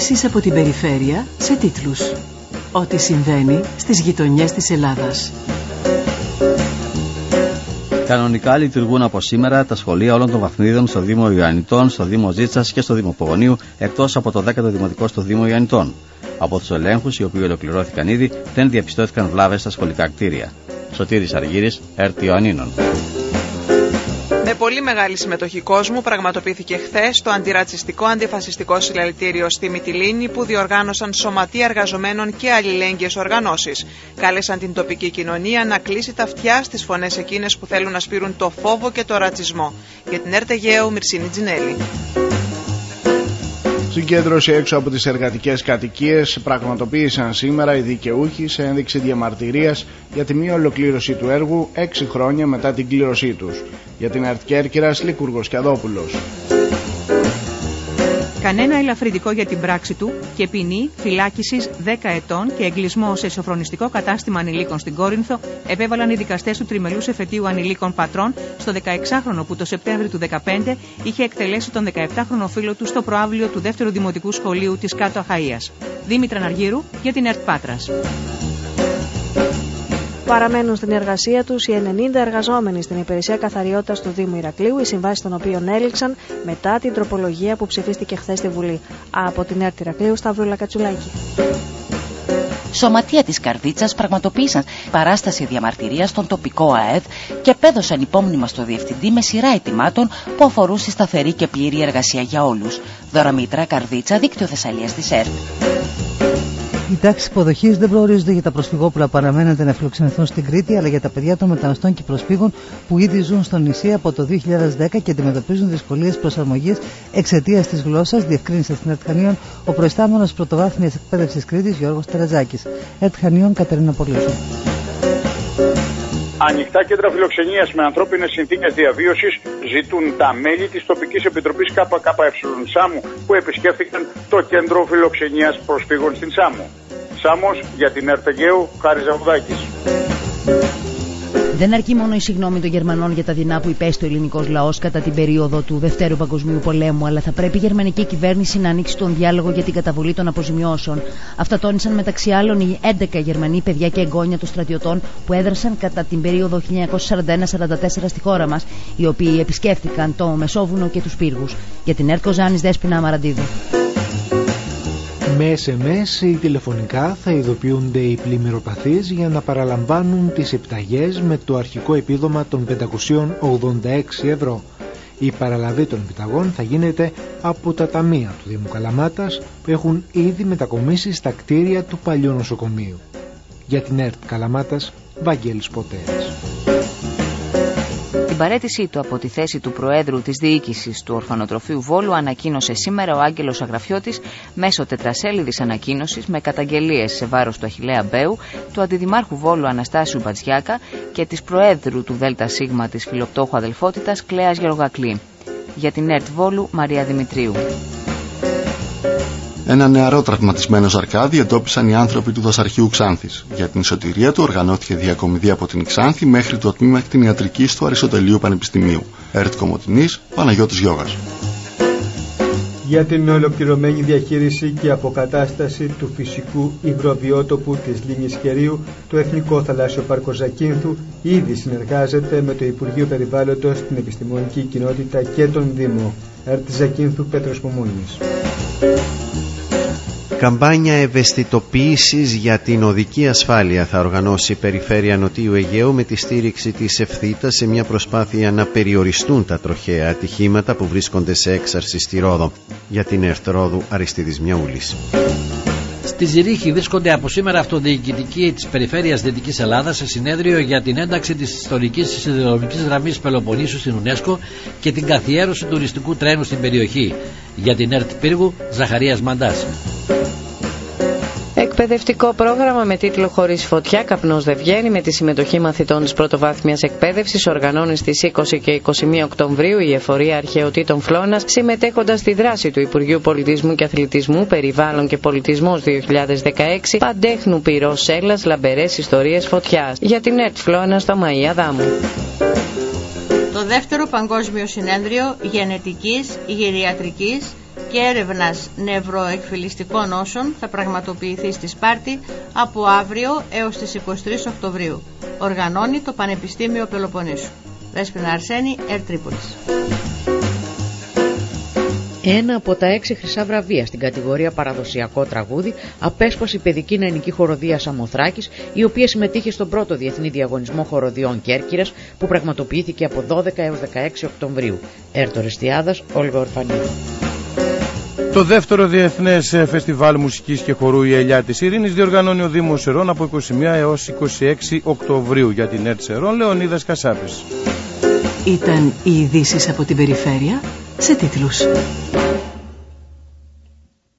Ειδήσει από την περιφέρεια σε τίτλους. Ό,τι συμβαίνει στις γειτονιές της Ελλάδας. Κανονικά λειτουργούν από σήμερα τα σχολεία όλων των βαθμίδων στο Δήμο Ιωαννητών, στο Δήμο Ζήτσας και στο Δήμο Πογονίου, εκτός από το 10ο Δημοτικό στο Δήμο Ιωαννητών. Από τους ελέγχους, οι οποίοι ολοκληρώθηκαν ήδη, δεν διαπιστώθηκαν βλάβες στα σχολικά κτίρια. Σωτήρης Αργύρης, ΕΡΤ Ιωαννίνων. Με πολύ μεγάλη συμμετοχή κόσμου πραγματοποιήθηκε χθες το αντιρατσιστικό αντιφασιστικό συλλαλητήριο στη Μυτιλίνη που διοργάνωσαν σωματεία εργαζομένων και αλληλέγγυες οργανώσεις. Κάλεσαν την τοπική κοινωνία να κλείσει τα αυτιά στις φωνές εκείνες που θέλουν να σπείρουν το φόβο και το ρατσισμό. Για την Ερτεγέου Μυρσίνη Τζινέλη. Συγκέντρωση έξω από τις εργατικές κατοικίες πραγματοποίησαν σήμερα οι δικαιούχοι σε ένδειξη διαμαρτυρίας για τη μη ολοκλήρωση του έργου 6 χρόνια μετά την κλήρωσή τους. Για την Αρτκέρκυρας Λίκουργος Κιαδόπουλος. Κανένα ελαφρυντικό για την πράξη του και ποινή φυλάκισης 10 ετών και εγκλισμό σε σοφρονιστικό κατάστημα ανηλίκων στην Κόρινθο επέβαλαν οι δικαστές του τριμελούς εφετείου ανηλίκων πατρών στο 16χρονο που το Σεπτέμβριο του 2015 είχε εκτελέσει τον 17χρονο φίλο του στο προάβλιο του δεύτερου δημοτικού σχολείου της Κάτω Αχαία. Δήμητρα Ναργύρου για την ΕΡΤ Πάτρας. Παραμένουν στην εργασία τους οι 90 εργαζόμενοι στην υπηρεσία καθαριότητας του Δήμου Ηρακλείου, οι συμβάσεις των οποίων έληξαν μετά την τροπολογία που ψηφίστηκε χθες στη Βουλή. Από την ΕΡΤ Ηρακλείου, Σταυρούλα Κατσουλάκη. Σωματεία της Καρδίτσας πραγματοποίησαν παράσταση διαμαρτυρίας στον τοπικό ΑΕΔ και πέδωσαν υπόμνημα στο Διευθυντή με σειρά ετοιμάτων που αφορούν στη σταθερή και πλήρη εργασία για όλους. Δωραμήτρα Καρδίτσα, δίκτυο Θεσσαλίας της ΕΡΤ. Οι τάξει υποδοχή δεν προορίζονται για τα προσφυγόπουλα που αναμένονται να φιλοξενηθούν στην Κρήτη, αλλά για τα παιδιά των μεταναστών και προσφύγων που ήδη ζουν στο νησί από το 2010 και αντιμετωπίζουν δυσκολίες προσαρμογής εξαιτίας της γλώσσας, διευκρίνησε στην Ερτχανίων ο προϊστάμενος πρωτοβάθμιας εκπαίδευσης Κρήτης Γιώργος Τεραζάκης. Ερτχανίων Κατερίνα Πολύσου. Ανοιχτά κέντρα φιλοξενίας με ανθρώπινες συνθήκες διαβίωσης ζητούν τα μέλη της τοπικής επιτροπής ΚΚΕ Σάμου που επισκέφθηκαν το κέντρο φιλοξενίας προσφύγων στην Σάμου. Σάμος για την Ερτεγέου Χάρης Ζαβουδάκης. Δεν αρκεί μόνο η συγνώμη των Γερμανών για τα δεινά που υπέστη ο ελληνικός λαός κατά την περίοδο του Δευτέρου Παγκοσμίου Πολέμου, αλλά θα πρέπει η γερμανική κυβέρνηση να ανοίξει τον διάλογο για την καταβολή των αποζημιώσεων. Αυτά τόνισαν μεταξύ άλλων οι 11 Γερμανοί παιδιά και εγγόνια των στρατιωτών που έδρασαν κατά την περίοδο 1941-44 στη χώρα μας, οι οποίοι επισκέφθηκαν το Μεσόβουνο και τους Πύργους. Για την ΕΡΚΟ Ζάνη Δέσπινα Αμαραντίδου. Με SMS ή τηλεφωνικά θα ειδοποιούνται οι πλημμυροπαθείς για να παραλαμβάνουν τις επιταγές με το αρχικό επίδομα των 586 ευρώ. Η παραλαβή των επιταγών θα γίνεται από τα ταμεία του Δήμου Καλαμάτας που έχουν ήδη μετακομίσει στα κτίρια του παλιού νοσοκομείου. Για την ΕΡΤ Καλαμάτας, Βαγγέλης Ποτέρας παρέτησή του από τη θέση του Προέδρου της Διοίκησης του Ορφανοτροφείου Βόλου ανακοίνωσε σήμερα ο Άγγελος Αγραφιώτης μέσω τετρασέλιδης ανακοίνωσης με καταγγελίες σε βάρος του Αχιλέα Μπέου, του Αντιδημάρχου Βόλου Αναστάσιου Μπατζιάκα και της Προέδρου του ΔΣ της Φιλοπτόχου Αδελφότητας Κλέας Γεωργακλή. Για την ΕΡΤ Βόλου Μαρία Δημητρίου. Ένα νεαρό τραυματισμένο Ζαρκάδι εντόπισαν οι άνθρωποι του Δασαρχείου Ξάνθης. Για την σωτηρία του οργανώθηκε διακομιδή από την Ξάνθη μέχρι το τμήμα κτηνιατρική του Αριστοτελείου Πανεπιστημίου. Ερτ Κομωτινής, Παναγιώτης Γιώγας. Για την ολοκληρωμένη διαχείριση και αποκατάσταση του φυσικού υγροβιότοπου της Λίμνης Κερίου, το Εθνικό Θαλάσσιο Πάρκο Ζακίνθου ήδη συνεργάζεται με το Υπουργείο Περιβάλλοντος, την Επιστημονική Κοινότητα και τον Δήμο. Ερτ Ζακίνθου Πέτρος Μομούνης. Καμπάνια ευαισθητοποίησης για την οδική ασφάλεια θα οργανώσει η Περιφέρεια Νοτιού Αιγαίου με τη στήριξη της ευθύτας σε μια προσπάθεια να περιοριστούν τα τροχαία ατυχήματα που βρίσκονται σε έξαρση στη Ρόδο. Για την Ερθρόδου Αριστίδης Μιαούλης. Στη Ζυρίχη βρίσκονται από σήμερα αυτοδιοικητικοί της Περιφέρειας Δυτικής Ελλάδας σε συνέδριο για την ένταξη της ιστορικής σιδηροδρομικής γραμμής Πελοποννήσου στην UNESCO και την καθιέρωση τουριστικού τρένου στην περιοχή. Για την ΕΡΤ Πύργου, Ζαχαρίας Μαντάς. Εκπαιδευτικό πρόγραμμα με τίτλο Χωρίς φωτιά, καπνός δεν βγαίνει, με τη συμμετοχή μαθητών της πρωτοβάθμιας εκπαίδευσης, οργανώνει στις 20 και 21 Οκτωβρίου η Εφορεία Αρχαιοτήτων Φλώρινας, συμμετέχοντας στη δράση του Υπουργείου Πολιτισμού και Αθλητισμού, Περιβάλλον και Πολιτισμός 2016, Παντέχνου Πυρός Σέλας, Λαμπερές Ιστορίες Φωτιάς. Για την ΕΡΤ Φλώρινας στο Μαία Δάμου. Το δεύτερο Παγκόσμιο Συνέδριο Γενετικής, Γυριατρικής και έρευνας νευροεκφυλιστικών νόσων θα πραγματοποιηθεί στη Σπάρτη από αύριο έως τις 23 Οκτωβρίου. Οργανώνει το Πανεπιστήμιο Πελοποννήσου. Δέσποινα Αρσένη, Ερ Τρίπολης. Ένα από τα έξι χρυσά βραβεία στην κατηγορία παραδοσιακό τραγούδι απέσπασε η παιδική νεανική χοροδία Σαμοθράκης, η οποία συμμετείχε στον πρώτο διεθνή διαγωνισμό χοροδιών Κέρκυρας που πραγματοποιήθηκε από 12 έως 16 Οκτωβρίου. Έρτο Ρεστιάδας, Όλβα Ορφανίδη. Το δεύτερο διεθνές φεστιβάλ μουσικής και χορού Η Ελιά της Ειρήνης διοργανώνει ο Δήμος Ερών από 21 έως 26 Οκτωβρίου για την ΕΡΤ Ερών Λεωνίδας Κασάπης. Ήταν οι ειδήσεις από την περιφέρεια σε τίτλους.